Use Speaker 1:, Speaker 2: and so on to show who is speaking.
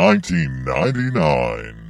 Speaker 1: 1999.